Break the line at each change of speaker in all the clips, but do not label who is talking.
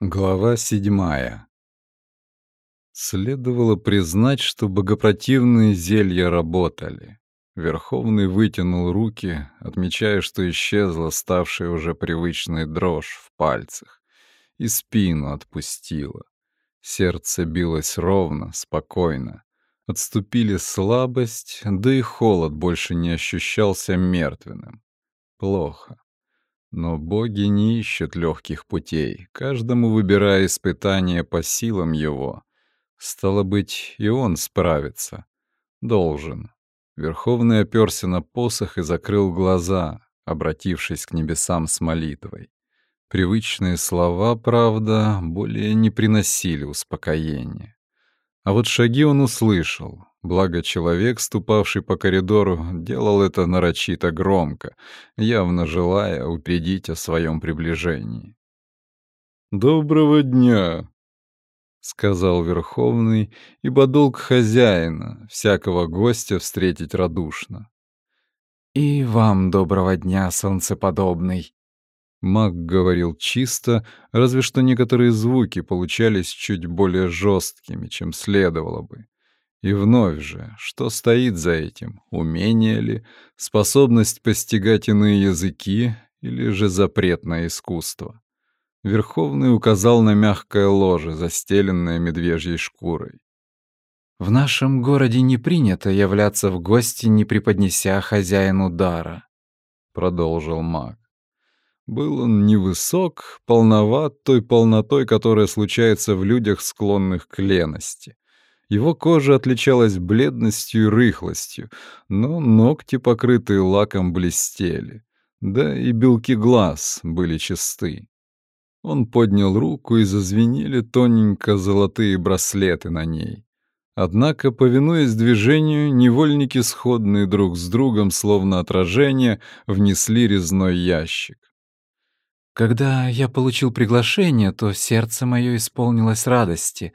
Глава седьмая. Следовало признать, что богопротивные зелья работали. Верховный вытянул руки, отмечая, что исчезла ставшая уже привычной дрожь в пальцах, и спину отпустила. Сердце билось ровно, спокойно. Отступили слабость, да и холод больше не ощущался мертвенным. Плохо. Но боги не ищут легких путей, каждому выбирая испытание по силам его. Стало быть, и он справится. Должен. Верховный оперся на посох и закрыл глаза, обратившись к небесам с молитвой. Привычные слова, правда, более не приносили успокоения. А вот шаги он услышал, Благо человек, ступавший по коридору, делал это нарочито громко, явно желая упредить о своем приближении. «Доброго дня!» — сказал Верховный, ибо долг хозяина всякого гостя встретить радушно.
«И вам доброго дня, солнцеподобный!»
Маг говорил чисто, разве что некоторые звуки получались чуть более жесткими, чем следовало бы. И вновь же, что стоит за этим? Умение ли, способность постигать иные языки или же запрет на искусство? Верховный указал на мягкое ложе, застеленное медвежьей шкурой.
«В нашем городе не принято являться в гости, не преподнеся хозяину дара», — продолжил маг.
Был он невысок, полноват той полнотой, которая случается в людях, склонных к лености. Его кожа отличалась бледностью и рыхлостью, но ногти, покрытые лаком, блестели. Да и белки глаз были чисты. Он поднял руку, и зазвенели тоненько золотые браслеты на ней. Однако, повинуясь движению, невольники, сходные друг с другом, словно отражение, внесли резной ящик.
«Когда я получил приглашение, то сердце мое исполнилось радости»,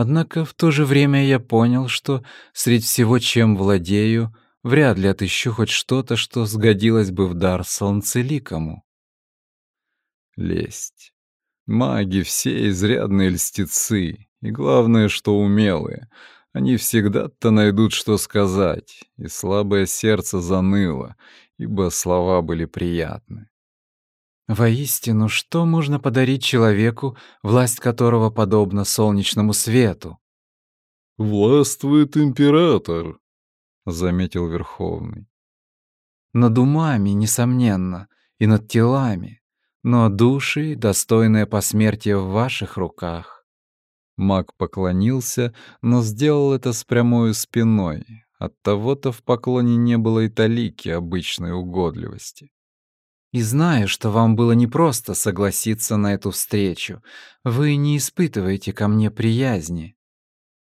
Однако в то же время я понял, что среди всего, чем владею, вряд ли отыщу хоть что-то, что сгодилось бы в дар солнцеликому.
Лесть. Маги все изрядные льстецы, и главное, что умелые. Они всегда-то найдут, что сказать, и слабое сердце заныло, ибо слова были приятны.
Воистину, что можно подарить человеку, власть которого подобна солнечному свету?
«Властвует император», — заметил Верховный.
«Над умами, несомненно, и над телами, но души, достойные посмертия в ваших руках».
Маг поклонился, но сделал это с прямой спиной. Оттого-то в поклоне не было и талики обычной угодливости.
И знаю, что вам было непросто согласиться на эту встречу. Вы не испытываете ко мне приязни».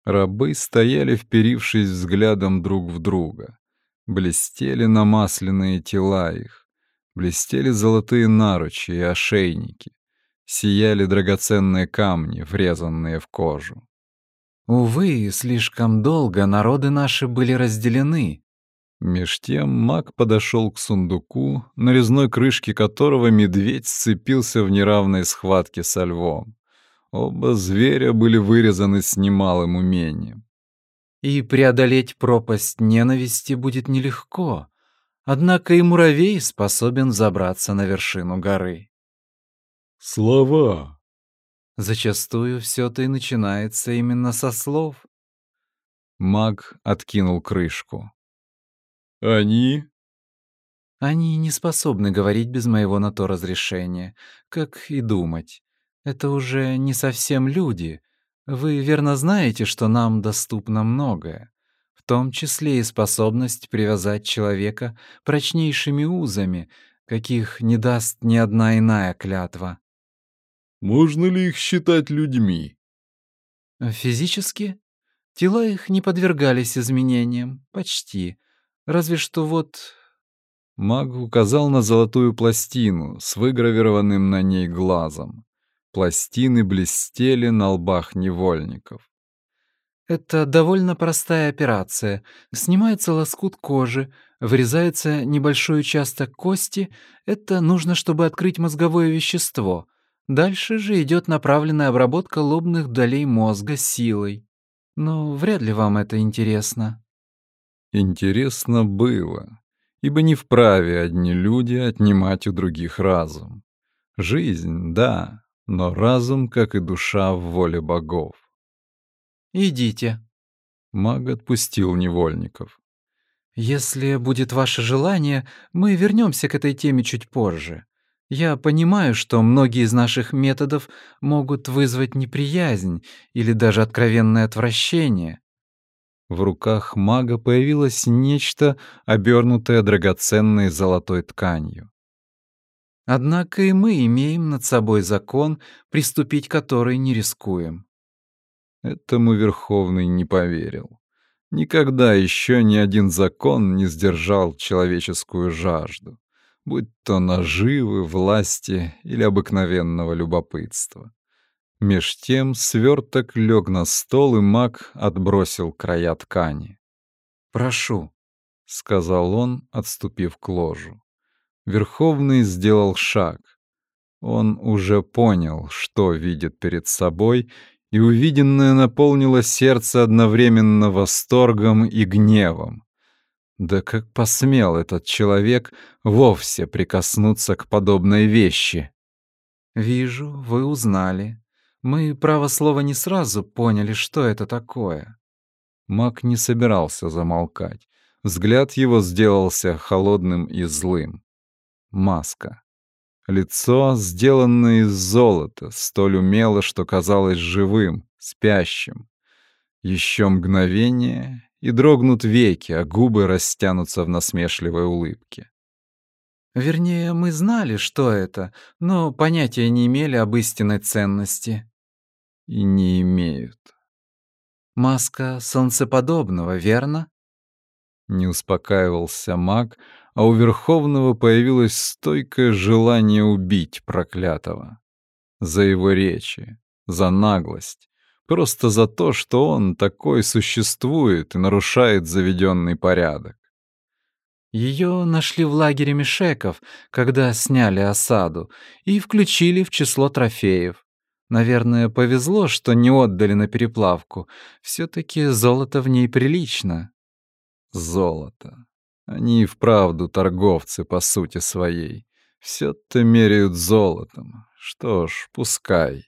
Рабы стояли, вперившись взглядом друг в друга. Блестели намасленные тела их. Блестели золотые наручи и ошейники. Сияли драгоценные камни, врезанные в кожу.
Увы, слишком долго народы наши были разделены,
Меж тем маг подошел к сундуку, на резной крышке которого медведь сцепился в неравной схватке со львом. Оба зверя были вырезаны с немалым умением.
И преодолеть пропасть ненависти будет нелегко. Однако и муравей способен забраться на вершину горы.
Слова.
Зачастую все-то и начинается именно со слов.
Маг откинул крышку. Они?
Они не способны говорить без моего на то разрешения, как и думать. Это уже не совсем люди. Вы верно знаете, что нам доступно многое, в том числе и способность привязать человека прочнейшими узами, каких не даст ни одна иная клятва.
Можно ли их считать людьми?
Физически? Тела их не подвергались изменениям, почти. Разве что вот...»
Маг указал на золотую пластину с выгравированным на ней глазом. Пластины блестели на лбах невольников.
«Это довольно простая операция. Снимается лоскут кожи, вырезается небольшой участок кости. Это нужно, чтобы открыть мозговое вещество. Дальше же идет направленная обработка лобных долей мозга силой. Но вряд ли вам это интересно.
Интересно было, ибо не вправе одни люди отнимать у других разум. Жизнь, да, но разум, как и душа, в воле богов.
«Идите».
Маг отпустил невольников.
«Если будет ваше желание, мы вернемся к этой теме чуть позже. Я понимаю, что многие из наших методов могут вызвать неприязнь или даже откровенное отвращение».
В руках мага появилось нечто, обернутое драгоценной золотой тканью.
Однако и мы имеем над собой закон, приступить который не рискуем.
Этому Верховный не поверил. Никогда еще ни один закон не сдержал человеческую жажду, будь то наживы, власти или обыкновенного любопытства. Меж тем сверток лег на стол, и маг отбросил края ткани.
«Прошу», —
сказал он, отступив к ложу. Верховный сделал шаг. Он уже понял, что видит перед собой, и увиденное наполнило сердце одновременно восторгом и гневом. Да как посмел этот человек вовсе прикоснуться к подобной вещи?
«Вижу, вы узнали. Мы, право слова, не сразу поняли, что это такое».
Мак не собирался замолкать. Взгляд его сделался холодным и злым маска. Лицо, сделанное из золота, столь умело, что казалось живым, спящим. Еще мгновение, и дрогнут веки, а губы растянутся в насмешливой улыбке.
Вернее, мы знали, что это, но понятия не имели об истинной ценности.
И не имеют.
Маска солнцеподобного, верно?
Не успокаивался маг, а у Верховного появилось стойкое желание убить проклятого. За его речи, за наглость, просто за то, что он такой существует и нарушает заведенный порядок.
Ее нашли в лагере Мишеков, когда сняли осаду, и включили в число трофеев. Наверное, повезло, что не отдали на переплавку. Все-таки золото в ней прилично.
Золото. Они и вправду торговцы по сути своей. Все-то меряют золотом. Что ж, пускай.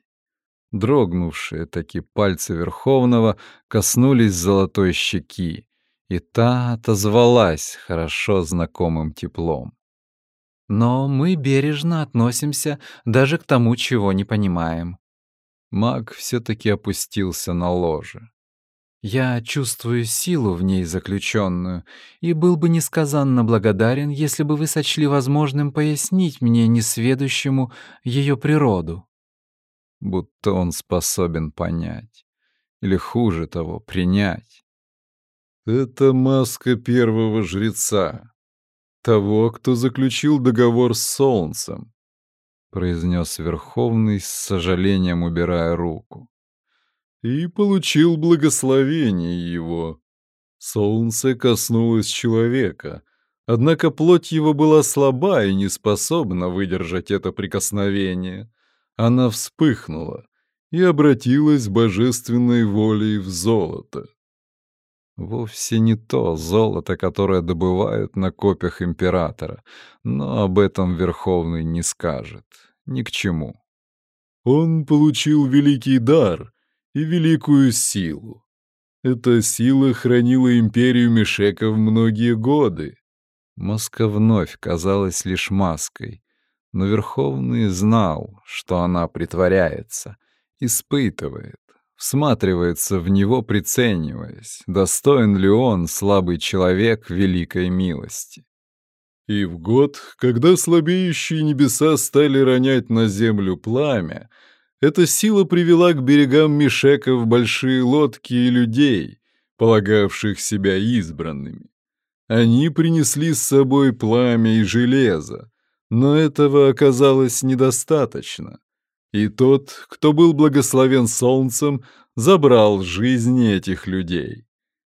Дрогнувшие таки пальцы Верховного коснулись золотой щеки, и та отозвалась хорошо знакомым теплом.
Но мы бережно относимся даже к тому, чего не понимаем.
Маг все-таки опустился на ложе.
Я чувствую силу в ней заключенную и был бы несказанно благодарен, если бы вы сочли возможным пояснить мне, несведущему, ее природу.
Будто он способен понять. Или хуже того, принять. Это маска первого жреца. Того, кто заключил договор с солнцем, произнес Верховный с сожалением, убирая руку и получил благословение его. Солнце коснулось человека, однако плоть его была слаба и не способна выдержать это прикосновение. Она вспыхнула и обратилась божественной волей в золото. Вовсе не то золото, которое добывают на копьях императора, но об этом Верховный не скажет. Ни к чему. Он получил великий дар — и великую силу. Эта сила хранила империю Мешеков многие годы. Маска вновь казалась лишь маской, но Верховный знал, что она притворяется, испытывает, всматривается в него, прицениваясь, достоин ли он, слабый человек, великой милости. И в год, когда слабеющие небеса стали ронять на землю пламя, эта сила привела к берегам Мишеков большие лодки и людей, полагавших себя избранными. Они принесли с собой пламя и железо, но этого оказалось недостаточно. И тот, кто был благословен солнцем, забрал жизни этих людей.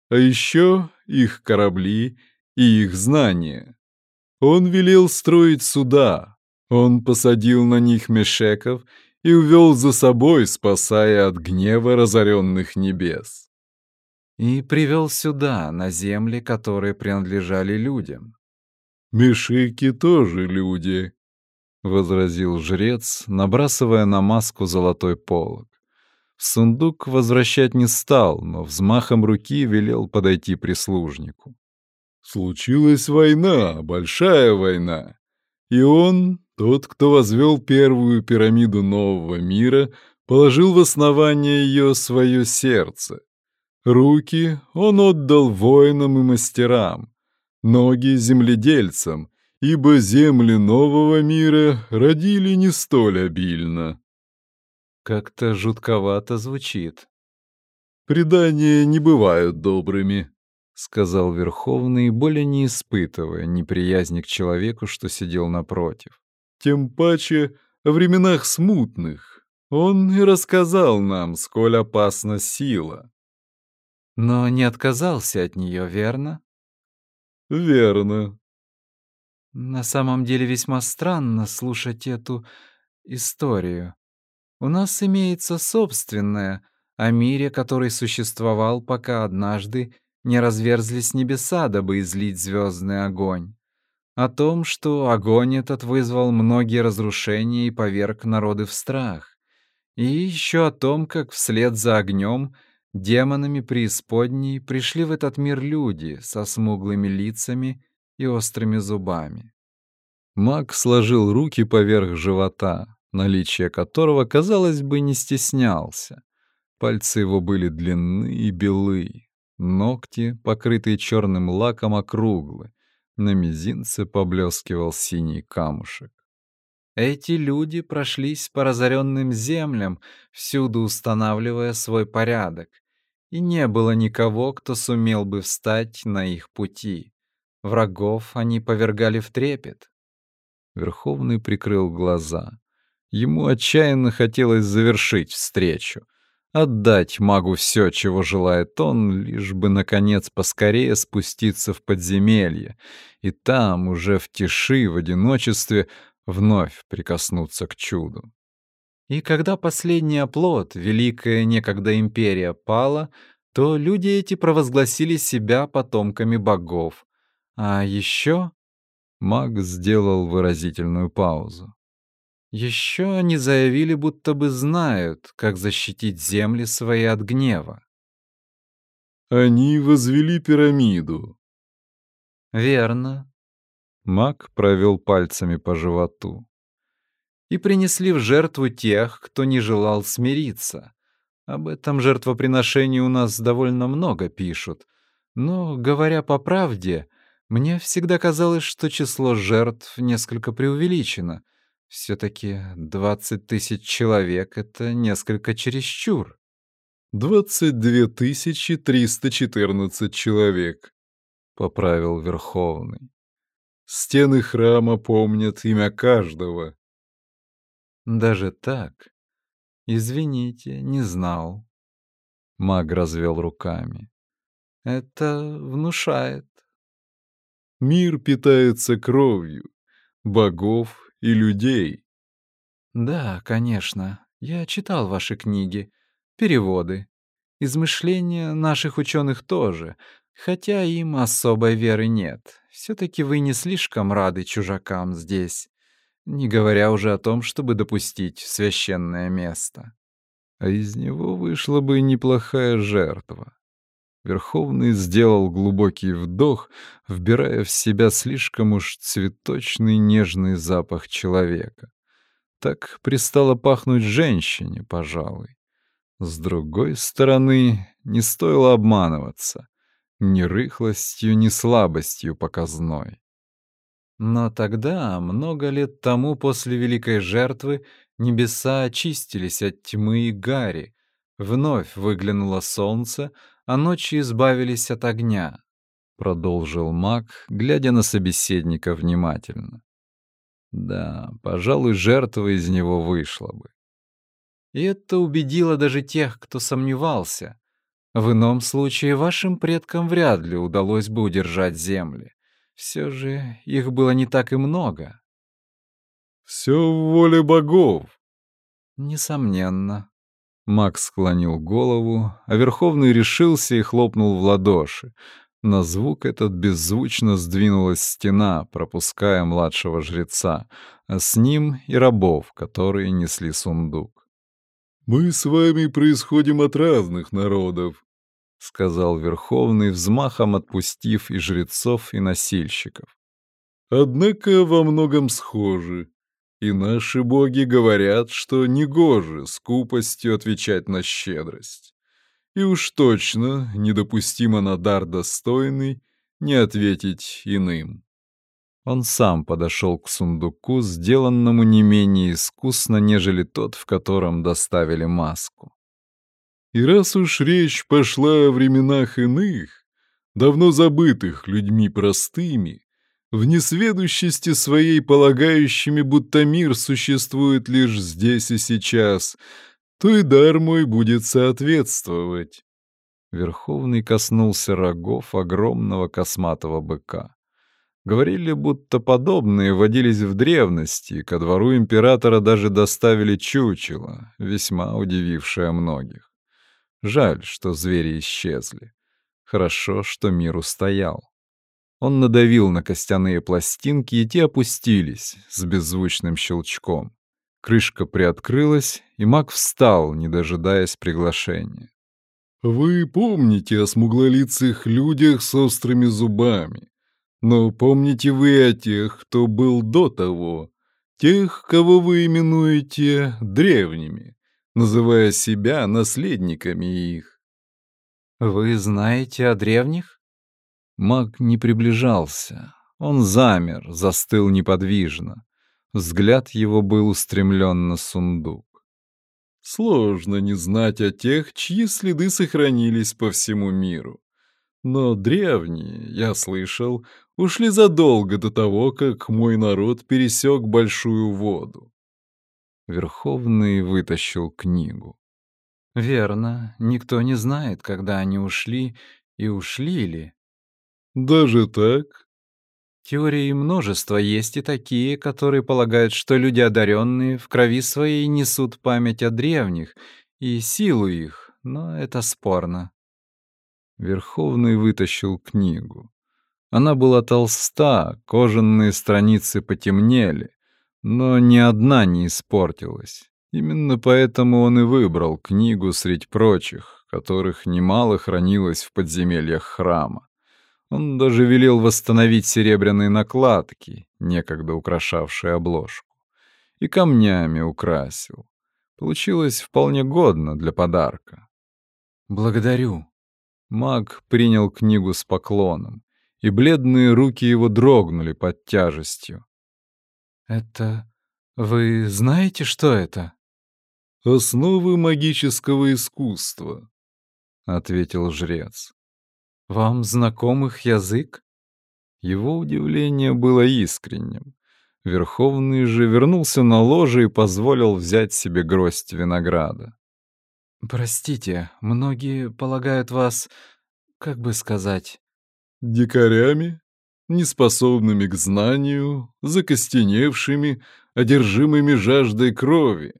А еще их корабли и их знания. Он велел строить суда, он посадил на них мешеков и увел за собой, спасая от гнева разоренных небес.
И привел сюда, на земли, которые принадлежали людям.
«Мишики тоже люди», — возразил жрец, набрасывая на маску золотой полог. Сундук возвращать не стал, но взмахом руки велел подойти прислужнику. «Случилась война, большая война, и он, тот, кто возвел первую пирамиду нового мира, положил в основание ее свое сердце. Руки он отдал воинам и мастерам, ноги — земледельцам, ибо земли нового мира родили не столь обильно.
Как-то жутковато звучит.
«Предания не бывают добрыми», — сказал Верховный, более не испытывая неприязни к человеку, что сидел напротив. «Тем паче о временах смутных. Он и рассказал нам, сколь опасна сила».
«Но не отказался от нее, верно?»
«Верно».
«На самом деле весьма странно слушать эту историю. У нас имеется собственное о мире, который существовал, пока однажды не разверзлись небеса, дабы излить звездный огонь. О том, что огонь этот вызвал многие разрушения и поверг народы в страх. И еще о том, как вслед за огнем демонами преисподней пришли в этот мир люди со смуглыми лицами и острыми зубами.
Маг сложил руки поверх живота, наличие которого, казалось бы, не стеснялся. Пальцы его были длинны и белы, ногти, покрытые черным лаком, округлы, на мизинце поблескивал синий камушек.
Эти люди прошлись по разоренным землям, всюду устанавливая свой порядок, и не было никого, кто сумел бы встать на их пути. Врагов они повергали в трепет.
Верховный прикрыл глаза. Ему отчаянно хотелось завершить встречу, отдать магу все, чего желает он, лишь бы, наконец, поскорее спуститься в подземелье и там, уже в тиши, в одиночестве, вновь прикоснуться к чуду.
И когда последний оплот, великая некогда империя, пала, то люди эти провозгласили себя потомками богов. А еще...
Маг сделал выразительную паузу.
Еще они заявили, будто бы знают, как защитить земли свои от гнева.
Они возвели пирамиду.
Верно.
Маг провел пальцами по животу.
И принесли в жертву тех, кто не желал смириться. Об этом жертвоприношении у нас довольно много пишут. Но, говоря по правде, мне всегда казалось, что число жертв несколько преувеличено — все-таки двадцать тысяч человек — это несколько чересчур.
«Двадцать две тысячи триста четырнадцать человек», — поправил Верховный. «Стены храма помнят имя каждого».
«Даже так? Извините, не знал».
Маг развел руками.
«Это внушает».
«Мир питается кровью, богов и людей.
Да, конечно. Я читал ваши книги, переводы. Измышления наших ученых тоже, хотя им особой веры нет. Все-таки вы не слишком рады чужакам здесь, не говоря уже о том, чтобы допустить священное место.
А из него вышла бы неплохая жертва. Верховный сделал глубокий вдох, вбирая в себя слишком уж цветочный нежный запах человека. Так пристало пахнуть женщине, пожалуй. С другой стороны, не стоило обманываться. Ни рыхлостью, ни слабостью показной.
Но тогда, много лет тому после Великой Жертвы, небеса очистились от тьмы и гари. Вновь выглянуло солнце, а ночи избавились от огня», — продолжил маг, глядя на собеседника внимательно. «Да, пожалуй, жертва из него вышла бы». И это убедило даже тех, кто сомневался. В ином случае вашим предкам вряд ли удалось бы удержать земли. Все же их было не так и много.
«Все в воле богов»,
Несомненно.
Макс склонил голову, а Верховный решился и хлопнул в ладоши. На звук этот беззвучно сдвинулась стена, пропуская младшего жреца, а с ним и рабов, которые несли сундук.
«Мы с вами происходим от разных народов», —
сказал Верховный, взмахом отпустив и жрецов, и носильщиков.
«Однако во многом схожи. И наши боги говорят, что негоже скупостью отвечать на щедрость. И уж точно недопустимо на дар достойный не ответить иным.
Он сам подошел к сундуку, сделанному не менее искусно, нежели тот, в котором доставили маску.
И раз уж речь пошла о временах иных, давно забытых людьми простыми, в несведущести своей полагающими, будто мир существует лишь здесь и сейчас, то и дар мой будет соответствовать.
Верховный коснулся рогов огромного косматого быка. Говорили, будто подобные водились в древности, ко двору императора даже доставили чучело, весьма удивившее многих. Жаль, что звери исчезли. Хорошо, что мир устоял. Он надавил на костяные пластинки, и те опустились с беззвучным щелчком. Крышка приоткрылась, и маг встал, не дожидаясь приглашения.
«Вы помните о смуглолицых людях с острыми зубами, но помните вы о тех, кто был до того, тех, кого вы именуете древними, называя себя наследниками их».
«Вы знаете о древних?»
Маг не приближался. Он замер, застыл неподвижно. Взгляд его был устремлен на сундук.
Сложно не знать о тех, чьи следы сохранились по всему миру. Но древние, я слышал, ушли задолго до того, как мой народ пересек большую воду.
Верховный вытащил книгу.
Верно, никто не знает, когда они ушли и ушли ли.
Даже так?
Теории множество есть и такие, которые полагают, что люди одаренные в крови своей несут память о древних и силу их, но это спорно.
Верховный вытащил книгу. Она была толста, кожаные страницы потемнели, но ни одна не испортилась. Именно поэтому он и выбрал книгу среди прочих, которых немало хранилось в подземельях храма. Он даже велел восстановить серебряные накладки, некогда украшавшие обложку, и камнями украсил. Получилось вполне годно для подарка.
«Благодарю».
Маг принял книгу с поклоном, и бледные руки его дрогнули под тяжестью.
«Это... вы знаете, что это?»
«Основы магического искусства», —
ответил жрец.
Вам знаком их язык?
Его удивление было искренним. Верховный же вернулся на ложе и позволил взять себе гроздь винограда.
«Простите, многие полагают вас, как бы сказать...»
«Дикарями, неспособными к знанию, закостеневшими, одержимыми жаждой крови».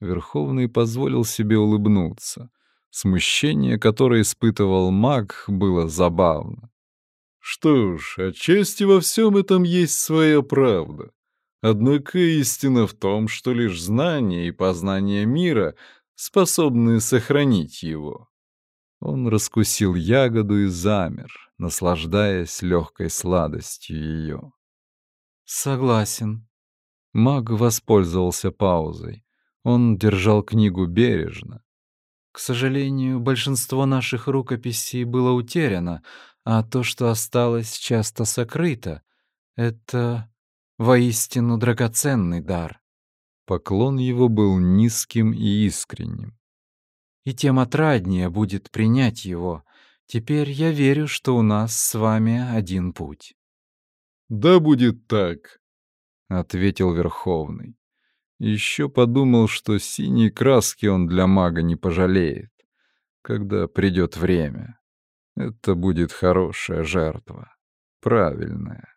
Верховный позволил себе улыбнуться. Смущение, которое испытывал маг, было забавно.
Что ж, отчасти во всем этом есть своя правда. Однако истина в том, что лишь знание и познание мира способны сохранить его.
Он раскусил ягоду и замер, наслаждаясь легкой сладостью ее.
«Согласен».
Маг воспользовался паузой. Он держал книгу бережно,
к сожалению, большинство наших рукописей было утеряно, а то, что осталось, часто сокрыто. Это воистину драгоценный дар.
Поклон его был низким и искренним.
И тем отраднее будет принять его. Теперь я верю, что у нас с вами один путь.
«Да будет так», —
ответил Верховный. Еще подумал, что синей краски он для мага не пожалеет, когда придет время. Это будет хорошая жертва, правильная.